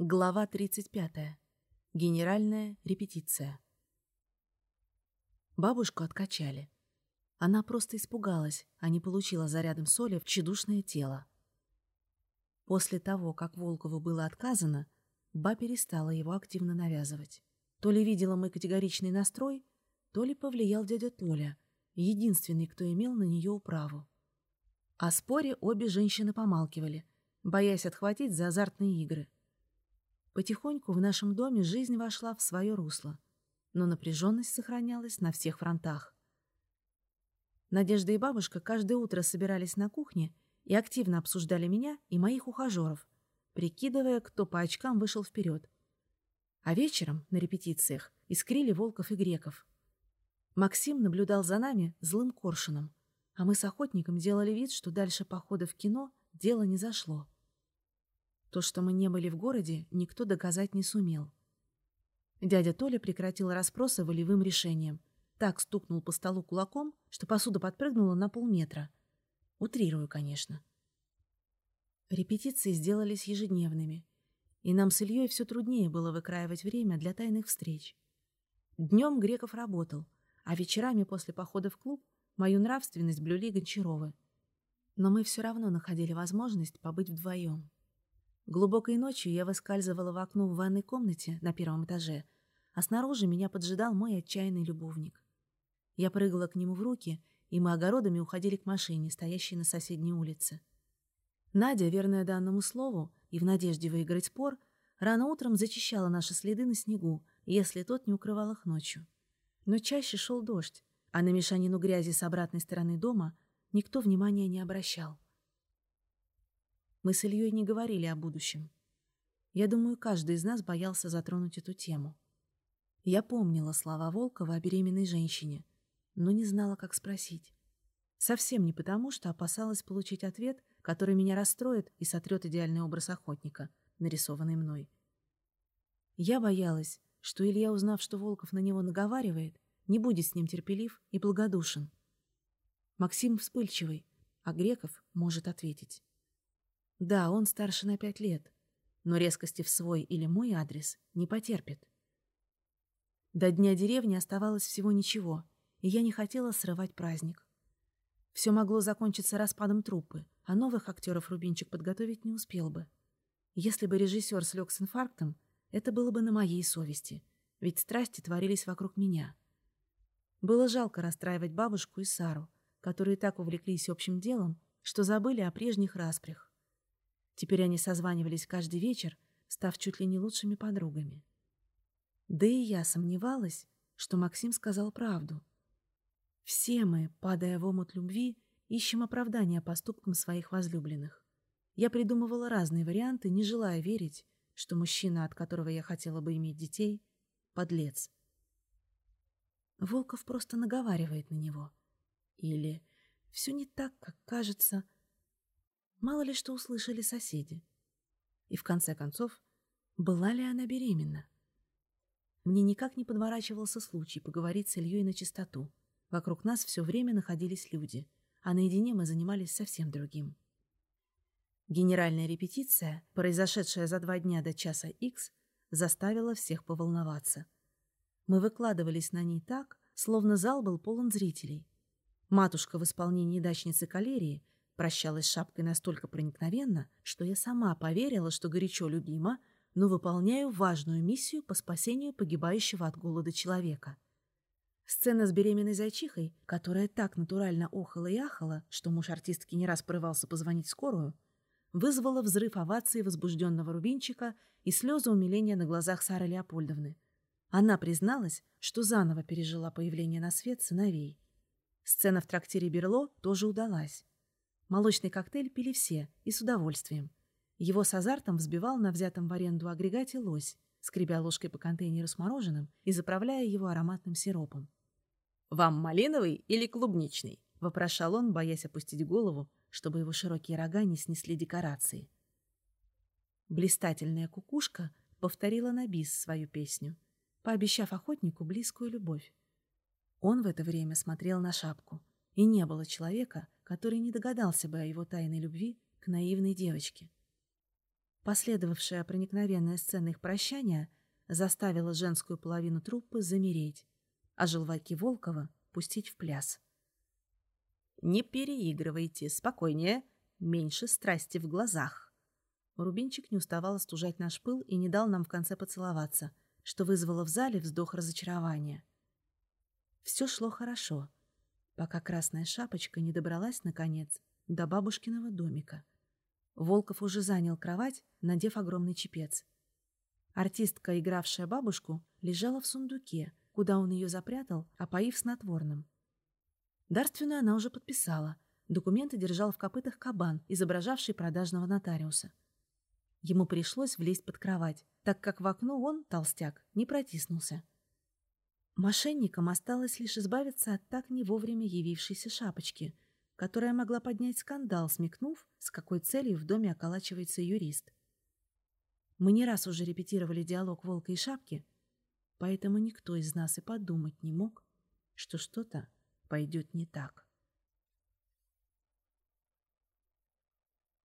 Глава 35. Генеральная репетиция. Бабушку откачали. Она просто испугалась, а не получила зарядом соли в тщедушное тело. После того, как Волкову было отказано, Ба перестала его активно навязывать. То ли видела мой категоричный настрой, то ли повлиял дядя Толя, единственный, кто имел на нее управу. О споре обе женщины помалкивали, боясь отхватить за азартные игры — Потихоньку в нашем доме жизнь вошла в свое русло, но напряженность сохранялась на всех фронтах. Надежда и бабушка каждое утро собирались на кухне и активно обсуждали меня и моих ухажеров, прикидывая, кто по очкам вышел вперед. А вечером на репетициях искрили волков и греков. Максим наблюдал за нами злым коршуном, а мы с охотником делали вид, что дальше похода в кино дело не зашло. То, что мы не были в городе, никто доказать не сумел. Дядя Толя прекратил расспросы волевым решением. Так стукнул по столу кулаком, что посуда подпрыгнула на полметра. Утрирую, конечно. Репетиции сделались ежедневными, и нам с Ильей все труднее было выкраивать время для тайных встреч. Днем Греков работал, а вечерами после похода в клуб мою нравственность блюли Гончаровы. Но мы все равно находили возможность побыть вдвоем. Глубокой ночью я выскальзывала в окно в ванной комнате на первом этаже, а снаружи меня поджидал мой отчаянный любовник. Я прыгала к нему в руки, и мы огородами уходили к машине, стоящей на соседней улице. Надя, верная данному слову и в надежде выиграть спор, рано утром зачищала наши следы на снегу, если тот не укрывал их ночью. Но чаще шел дождь, а на мешанину грязи с обратной стороны дома никто внимания не обращал. Мы с Ильей не говорили о будущем. Я думаю, каждый из нас боялся затронуть эту тему. Я помнила слова Волкова о беременной женщине, но не знала, как спросить. Совсем не потому, что опасалась получить ответ, который меня расстроит и сотрет идеальный образ охотника, нарисованный мной. Я боялась, что Илья, узнав, что Волков на него наговаривает, не будет с ним терпелив и благодушен. Максим вспыльчивый, а Греков может ответить. Да, он старше на пять лет, но резкости в свой или мой адрес не потерпит. До дня деревни оставалось всего ничего, и я не хотела срывать праздник. Все могло закончиться распадом труппы, а новых актеров Рубинчик подготовить не успел бы. Если бы режиссер слег с инфарктом, это было бы на моей совести, ведь страсти творились вокруг меня. Было жалко расстраивать бабушку и Сару, которые так увлеклись общим делом, что забыли о прежних распрях. Теперь они созванивались каждый вечер, став чуть ли не лучшими подругами. Да и я сомневалась, что Максим сказал правду. Все мы, падая в омут любви, ищем оправдания поступкам своих возлюбленных. Я придумывала разные варианты, не желая верить, что мужчина, от которого я хотела бы иметь детей, — подлец. Волков просто наговаривает на него. Или все не так, как кажется — Мало ли что услышали соседи. И в конце концов, была ли она беременна? Мне никак не подворачивался случай поговорить с Ильей на чистоту. Вокруг нас все время находились люди, а наедине мы занимались совсем другим. Генеральная репетиция, произошедшая за два дня до часа X, заставила всех поволноваться. Мы выкладывались на ней так, словно зал был полон зрителей. Матушка в исполнении дачницы калерии Прощалась шапкой настолько проникновенно, что я сама поверила, что горячо любима, но выполняю важную миссию по спасению погибающего от голода человека. Сцена с беременной зайчихой, которая так натурально охала и ахала, что муж артистки не раз порывался позвонить скорую, вызвала взрыв овации возбужденного Рубинчика и слезы умиления на глазах Сары Леопольдовны. Она призналась, что заново пережила появление на свет сыновей. Сцена в трактире Берло тоже удалась. Молочный коктейль пили все, и с удовольствием. Его с азартом взбивал на взятом в аренду агрегате лось, скребя ложкой по контейнеру с мороженым и заправляя его ароматным сиропом. «Вам малиновый или клубничный?» — вопрошал он, боясь опустить голову, чтобы его широкие рога не снесли декорации. Блистательная кукушка повторила на бис свою песню, пообещав охотнику близкую любовь. Он в это время смотрел на шапку, и не было человека, который не догадался бы о его тайной любви к наивной девочке. Последовавшая проникновенная сцена их прощания заставила женскую половину труппы замереть, а желваки Волкова пустить в пляс. «Не переигрывайте, спокойнее, меньше страсти в глазах». Рубинчик не уставал остужать наш пыл и не дал нам в конце поцеловаться, что вызвало в зале вздох разочарования. Все шло хорошо, пока красная шапочка не добралась, наконец, до бабушкиного домика. Волков уже занял кровать, надев огромный чепец. Артистка, игравшая бабушку, лежала в сундуке, куда он ее запрятал, опоив снотворным. Дарственную она уже подписала. Документы держал в копытах кабан, изображавший продажного нотариуса. Ему пришлось влезть под кровать, так как в окно он, толстяк, не протиснулся. Мошенникам осталось лишь избавиться от так не вовремя явившейся шапочки, которая могла поднять скандал, смекнув, с какой целью в доме околачивается юрист. Мы не раз уже репетировали диалог волка и шапки, поэтому никто из нас и подумать не мог, что что-то пойдет не так.